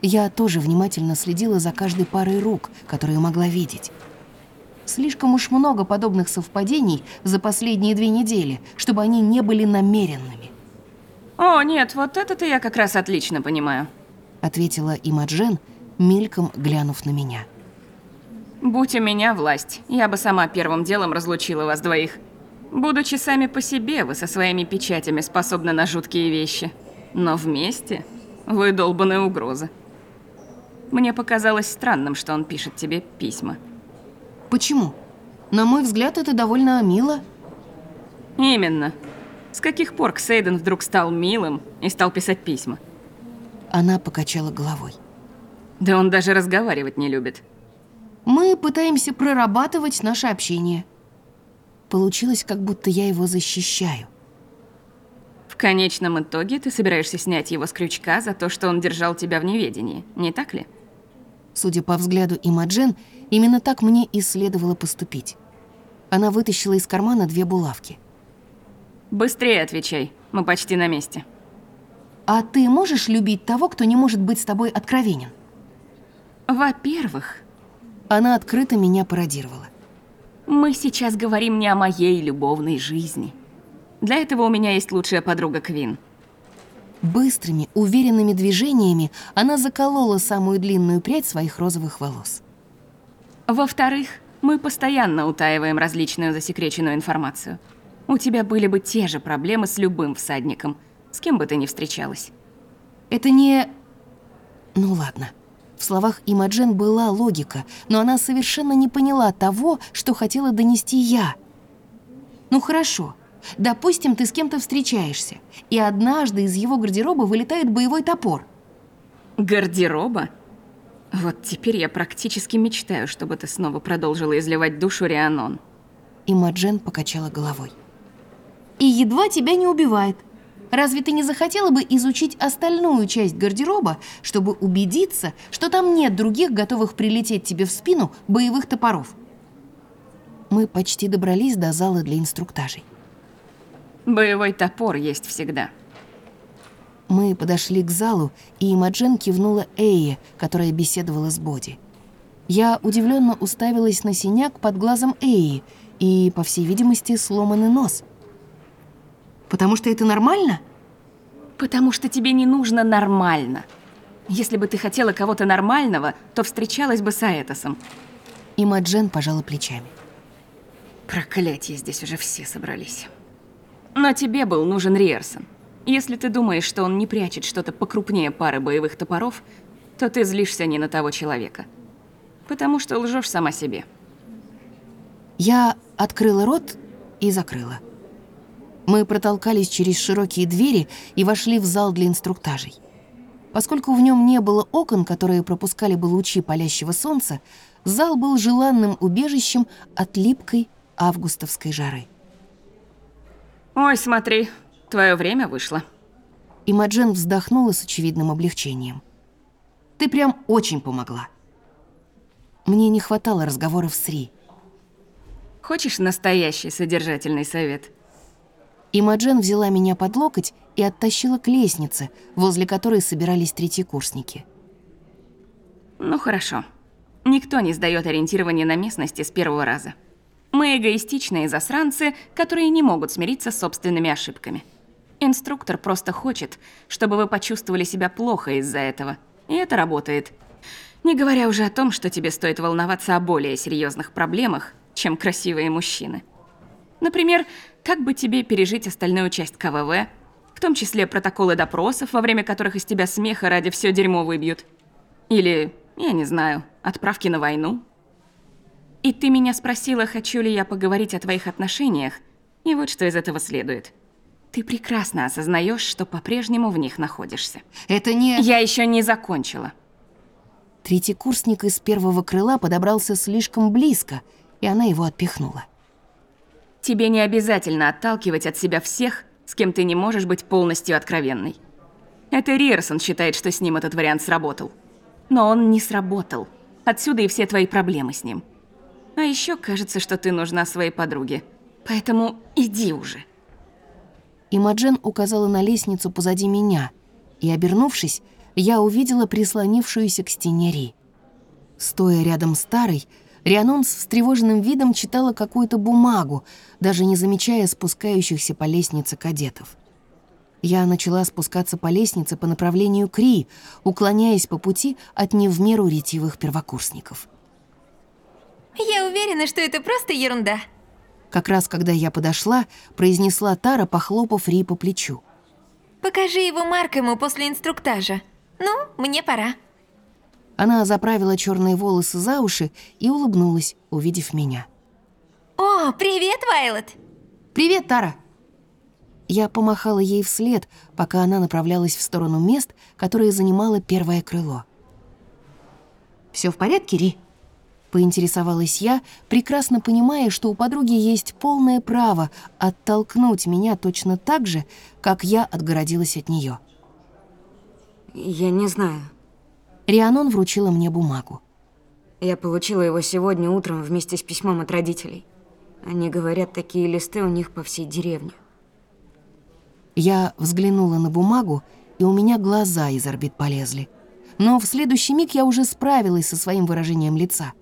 Я тоже внимательно следила за каждой парой рук, которые могла видеть. Слишком уж много подобных совпадений за последние две недели, чтобы они не были намеренными. «О, нет, вот это-то я как раз отлично понимаю», — ответила Имаджен, мельком глянув на меня. Будь у меня власть, я бы сама первым делом разлучила вас двоих. Будучи сами по себе, вы со своими печатями способны на жуткие вещи. Но вместе вы долбаные угрозы. Мне показалось странным, что он пишет тебе письма. Почему? На мой взгляд, это довольно мило. Именно. С каких пор Ксейден вдруг стал милым и стал писать письма? Она покачала головой. Да он даже разговаривать не любит. Мы пытаемся прорабатывать наше общение. Получилось, как будто я его защищаю. В конечном итоге ты собираешься снять его с крючка за то, что он держал тебя в неведении, не так ли? Судя по взгляду Имаджен, именно так мне и следовало поступить. Она вытащила из кармана две булавки. Быстрее отвечай, мы почти на месте. А ты можешь любить того, кто не может быть с тобой откровенен? Во-первых, она открыто меня пародировала. Мы сейчас говорим не о моей любовной жизни. Для этого у меня есть лучшая подруга Квин. Быстрыми, уверенными движениями она заколола самую длинную прядь своих розовых волос. Во-вторых, мы постоянно утаиваем различную засекреченную информацию. У тебя были бы те же проблемы с любым всадником, с кем бы ты ни встречалась. Это не... Ну ладно. В словах Имаджен была логика, но она совершенно не поняла того, что хотела донести я. «Ну хорошо, допустим, ты с кем-то встречаешься, и однажды из его гардероба вылетает боевой топор». «Гардероба?» Вот теперь я практически мечтаю, чтобы ты снова продолжила изливать душу Рианон. Имаджен покачала головой. «И едва тебя не убивает», Разве ты не захотела бы изучить остальную часть гардероба, чтобы убедиться, что там нет других, готовых прилететь тебе в спину, боевых топоров? Мы почти добрались до зала для инструктажей. Боевой топор есть всегда. Мы подошли к залу, и Имаджен кивнула Эйе, которая беседовала с Боди. Я удивленно уставилась на синяк под глазом Эйи и, по всей видимости, сломанный нос – Потому что это нормально? Потому что тебе не нужно нормально. Если бы ты хотела кого-то нормального, то встречалась бы с Аэтосом. И Маджен пожала плечами. Проклятие, здесь уже все собрались. Но тебе был нужен Риерсон. Если ты думаешь, что он не прячет что-то покрупнее пары боевых топоров, то ты злишься не на того человека. Потому что лжешь сама себе. Я открыла рот и закрыла. Мы протолкались через широкие двери и вошли в зал для инструктажей. Поскольку в нем не было окон, которые пропускали бы лучи палящего солнца, зал был желанным убежищем от липкой августовской жары. «Ой, смотри, твое время вышло». Имаджен вздохнула с очевидным облегчением. «Ты прям очень помогла». Мне не хватало разговоров с Ри. «Хочешь настоящий содержательный совет?» Имаджен взяла меня под локоть и оттащила к лестнице, возле которой собирались третьекурсники. Ну хорошо. Никто не сдает ориентирование на местности с первого раза. Мы эгоистичные засранцы, которые не могут смириться с собственными ошибками. Инструктор просто хочет, чтобы вы почувствовали себя плохо из-за этого. И это работает. Не говоря уже о том, что тебе стоит волноваться о более серьезных проблемах, чем красивые мужчины. Например, как бы тебе пережить остальную часть КВВ, в том числе протоколы допросов, во время которых из тебя смеха ради все дерьмо выбьют. Или, я не знаю, отправки на войну. И ты меня спросила, хочу ли я поговорить о твоих отношениях, и вот что из этого следует. Ты прекрасно осознаешь, что по-прежнему в них находишься. Это не... Я еще не закончила. Третий курсник из первого крыла подобрался слишком близко, и она его отпихнула. Тебе не обязательно отталкивать от себя всех, с кем ты не можешь быть полностью откровенной. Это Риерсон считает, что с ним этот вариант сработал. Но он не сработал. Отсюда и все твои проблемы с ним. А еще кажется, что ты нужна своей подруге. Поэтому иди уже. Имаджен указала на лестницу позади меня, и, обернувшись, я увидела прислонившуюся к стене Ри. Стоя рядом с Тарой, Рианон с встревоженным видом читала какую-то бумагу, даже не замечая спускающихся по лестнице кадетов. Я начала спускаться по лестнице по направлению к Ри, уклоняясь по пути от не в меру ретивых первокурсников. Я уверена, что это просто ерунда. Как раз когда я подошла, произнесла Тара, похлопав Ри по плечу. Покажи его Маркому после инструктажа. Ну, мне пора. Она заправила черные волосы за уши и улыбнулась, увидев меня. О, привет, Вайлот! «Привет, Тара!» Я помахала ей вслед, пока она направлялась в сторону мест, которые занимало первое крыло. Все в порядке, Ри?» Поинтересовалась я, прекрасно понимая, что у подруги есть полное право оттолкнуть меня точно так же, как я отгородилась от нее. Я не знаю. Рианон вручила мне бумагу. Я получила его сегодня утром вместе с письмом от родителей. Они говорят, такие листы у них по всей деревне. Я взглянула на бумагу, и у меня глаза из орбит полезли. Но в следующий миг я уже справилась со своим выражением лица.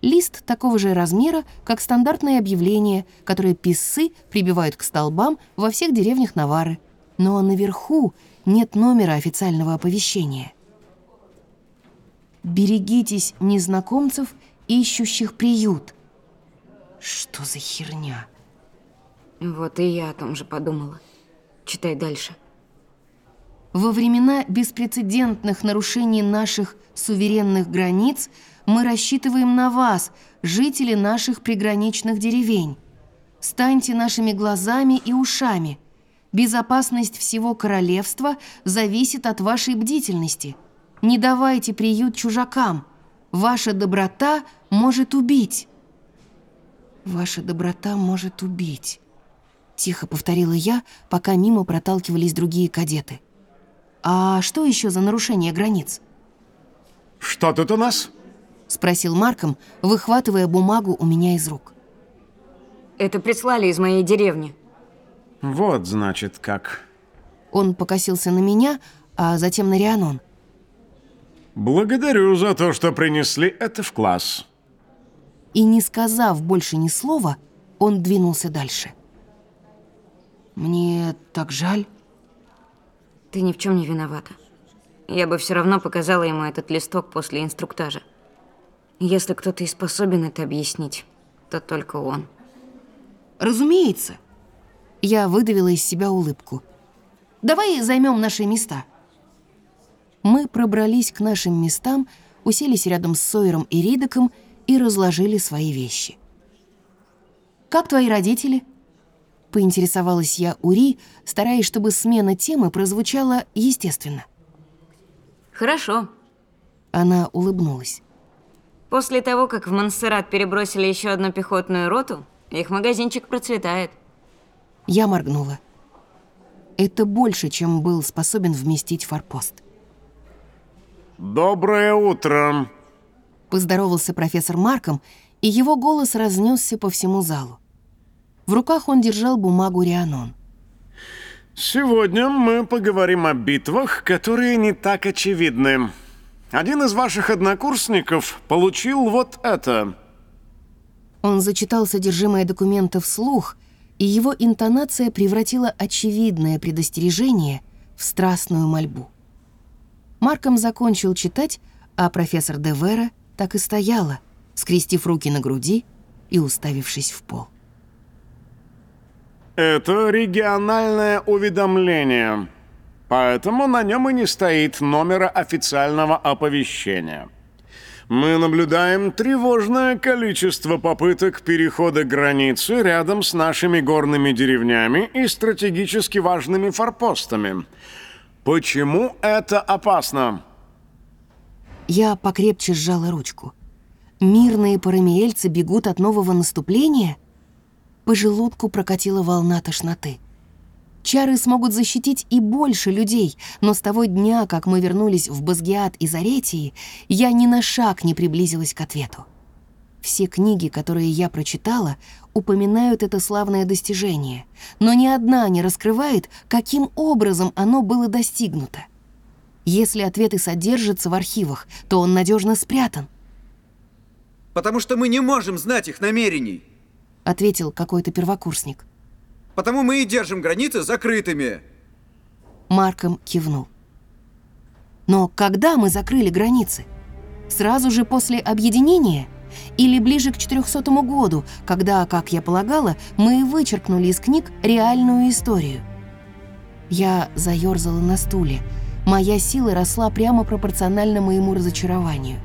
Лист такого же размера, как стандартное объявление, которое писцы прибивают к столбам во всех деревнях Навары. Но наверху нет номера официального оповещения. «Берегитесь незнакомцев, ищущих приют». Что за херня? Вот и я о том же подумала. Читай дальше. Во времена беспрецедентных нарушений наших суверенных границ мы рассчитываем на вас, жители наших приграничных деревень. Станьте нашими глазами и ушами. Безопасность всего королевства зависит от вашей бдительности. Не давайте приют чужакам. Ваша доброта может убить. Ваша доброта может убить. Тихо повторила я, пока мимо проталкивались другие кадеты. А что еще за нарушение границ? Что тут у нас? Спросил Марком, выхватывая бумагу у меня из рук. Это прислали из моей деревни. Вот, значит, как. Он покосился на меня, а затем на Рианон. Благодарю за то, что принесли это в класс. И не сказав больше ни слова, он двинулся дальше. Мне так жаль. Ты ни в чем не виновата. Я бы все равно показала ему этот листок после инструктажа. Если кто-то и способен это объяснить, то только он. Разумеется. Я выдавила из себя улыбку. Давай займем наши места. Мы пробрались к нашим местам, уселись рядом с Сойером и Ридоком и разложили свои вещи. «Как твои родители?» Поинтересовалась я у Ри, стараясь, чтобы смена темы прозвучала естественно. Хорошо. Она улыбнулась. После того, как в Монсеррат перебросили еще одну пехотную роту, их магазинчик процветает. Я моргнула. Это больше, чем был способен вместить форпост. Доброе утро. Поздоровался профессор Марком, и его голос разнесся по всему залу. В руках он держал бумагу Рианон. Сегодня мы поговорим о битвах, которые не так очевидны. Один из ваших однокурсников получил вот это. Он зачитал содержимое документа вслух, и его интонация превратила очевидное предостережение в страстную мольбу. Марком закончил читать, а профессор Девера так и стояла, скрестив руки на груди и уставившись в пол. Это региональное уведомление, поэтому на нем и не стоит номера официального оповещения. Мы наблюдаем тревожное количество попыток перехода границы рядом с нашими горными деревнями и стратегически важными форпостами. Почему это опасно? Я покрепче сжала ручку. Мирные парамиельцы бегут от нового наступления? По желудку прокатила волна тошноты. Чары смогут защитить и больше людей, но с того дня, как мы вернулись в Базгиат из Аретии, я ни на шаг не приблизилась к ответу. Все книги, которые я прочитала, упоминают это славное достижение, но ни одна не раскрывает, каким образом оно было достигнуто. Если ответы содержатся в архивах, то он надежно спрятан. Потому что мы не можем знать их намерений. — ответил какой-то первокурсник. «Потому мы и держим границы закрытыми». Марком кивнул. «Но когда мы закрыли границы? Сразу же после объединения? Или ближе к 400 году, когда, как я полагала, мы вычеркнули из книг реальную историю?» Я заерзала на стуле. Моя сила росла прямо пропорционально моему разочарованию.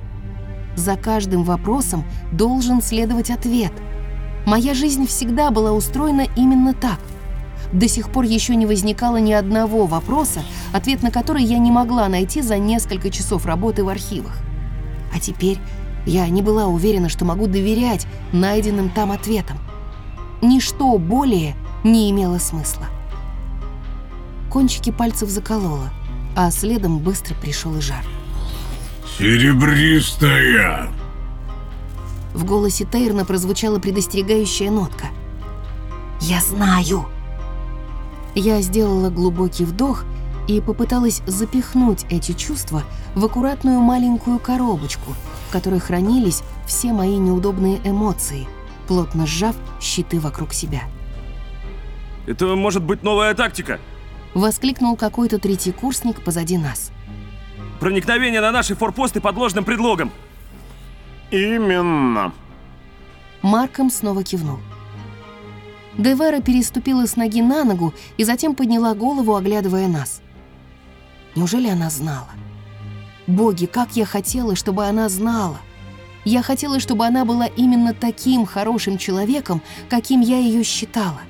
За каждым вопросом должен следовать ответ — Моя жизнь всегда была устроена именно так. До сих пор еще не возникало ни одного вопроса, ответ на который я не могла найти за несколько часов работы в архивах. А теперь я не была уверена, что могу доверять найденным там ответам. Ничто более не имело смысла. Кончики пальцев закололо, а следом быстро пришел и жар. «Серебристая!» В голосе Тейрна прозвучала предостерегающая нотка. «Я знаю!» Я сделала глубокий вдох и попыталась запихнуть эти чувства в аккуратную маленькую коробочку, в которой хранились все мои неудобные эмоции, плотно сжав щиты вокруг себя. «Это может быть новая тактика!» Воскликнул какой-то третий курсник позади нас. «Проникновение на наши форпосты под ложным предлогом!» «Именно!» Марком снова кивнул. Девера переступила с ноги на ногу и затем подняла голову, оглядывая нас. Неужели она знала? Боги, как я хотела, чтобы она знала. Я хотела, чтобы она была именно таким хорошим человеком, каким я ее считала.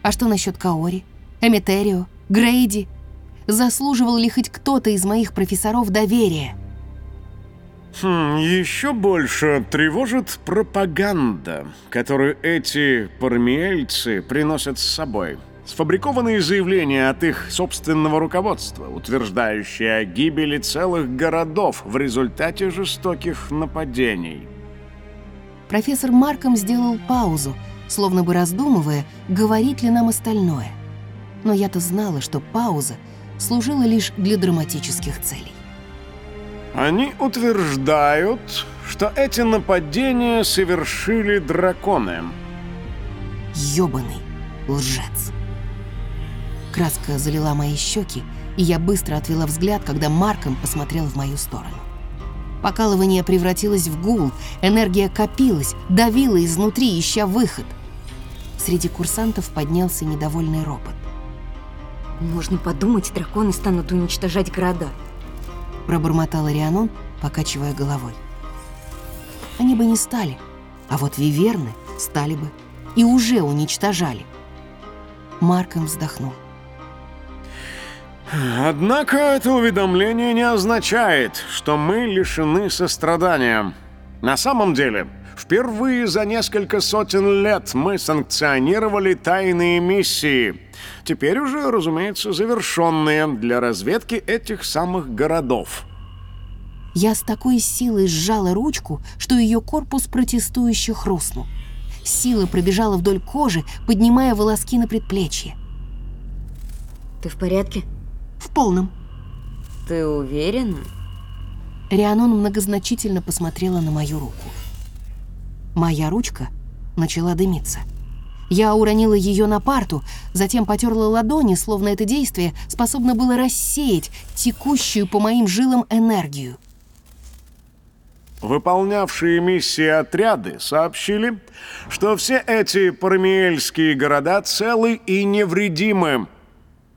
А что насчет Каори, Эмитерио, Грейди? Заслуживал ли хоть кто-то из моих профессоров доверия? Хм, еще больше тревожит пропаганда, которую эти пармиэльцы приносят с собой. Сфабрикованные заявления от их собственного руководства, утверждающие о гибели целых городов в результате жестоких нападений. Профессор Марком сделал паузу, словно бы раздумывая, говорит ли нам остальное. Но я-то знала, что пауза служила лишь для драматических целей. Они утверждают, что эти нападения совершили драконы. Ёбаный лжец. Краска залила мои щеки, и я быстро отвела взгляд, когда Марком посмотрел в мою сторону. Покалывание превратилось в гул, энергия копилась, давила изнутри, ища выход. Среди курсантов поднялся недовольный ропот. Можно подумать, драконы станут уничтожать города пробормотал Рианон, покачивая головой. Они бы не стали, а вот виверны стали бы и уже уничтожали. Марком вздохнул. Однако это уведомление не означает, что мы лишены сострадания. На самом деле, впервые за несколько сотен лет мы санкционировали тайные миссии – Теперь уже, разумеется, завершенные для разведки этих самых городов. Я с такой силой сжала ручку, что ее корпус протестующе хрустнул. Сила пробежала вдоль кожи, поднимая волоски на предплечье. Ты в порядке? В полном. Ты уверена? Рианон многозначительно посмотрела на мою руку. Моя ручка начала дымиться. Я уронила ее на парту, затем потерла ладони, словно это действие способно было рассеять текущую по моим жилам энергию. Выполнявшие миссии отряды сообщили, что все эти парамиэльские города целы и невредимы.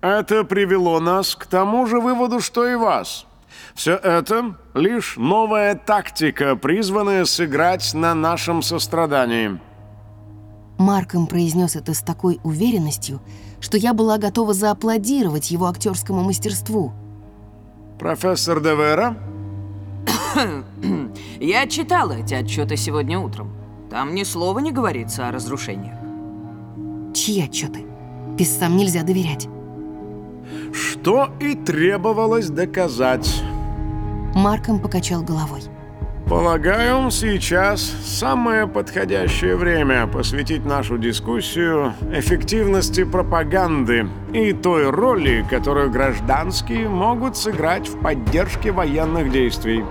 Это привело нас к тому же выводу, что и вас. Все это лишь новая тактика, призванная сыграть на нашем сострадании. Марком произнес это с такой уверенностью, что я была готова зааплодировать его актерскому мастерству. Профессор Девера? [coughs] Я читала эти отчеты сегодня утром. Там ни слова не говорится о разрушениях. Чьи отчеты? Писцам нельзя доверять. Что и требовалось доказать. Марком покачал головой. Полагаю, сейчас самое подходящее время посвятить нашу дискуссию эффективности пропаганды и той роли, которую гражданские могут сыграть в поддержке военных действий.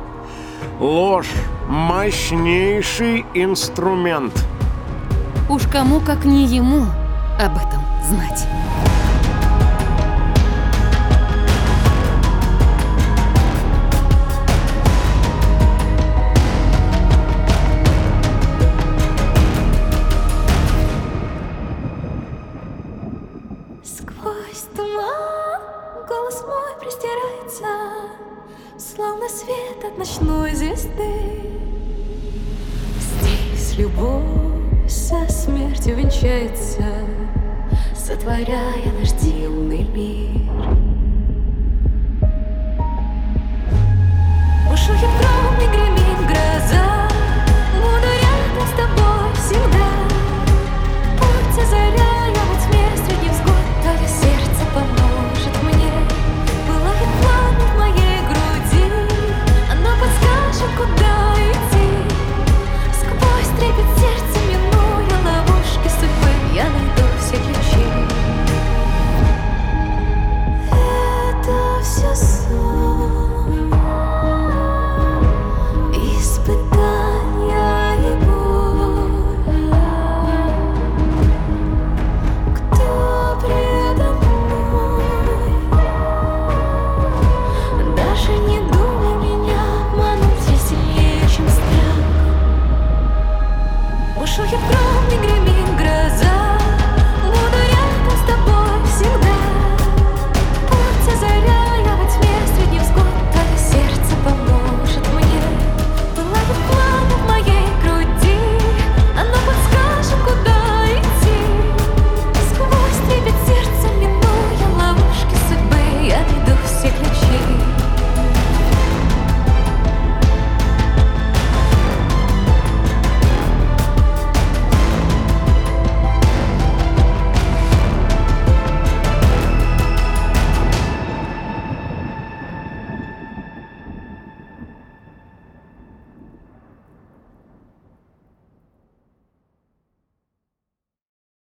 Ложь – мощнейший инструмент. Уж кому, как не ему, об этом знать. Любовь со смертью венчается, Сотворяя наш дивный мир. Бушует кровь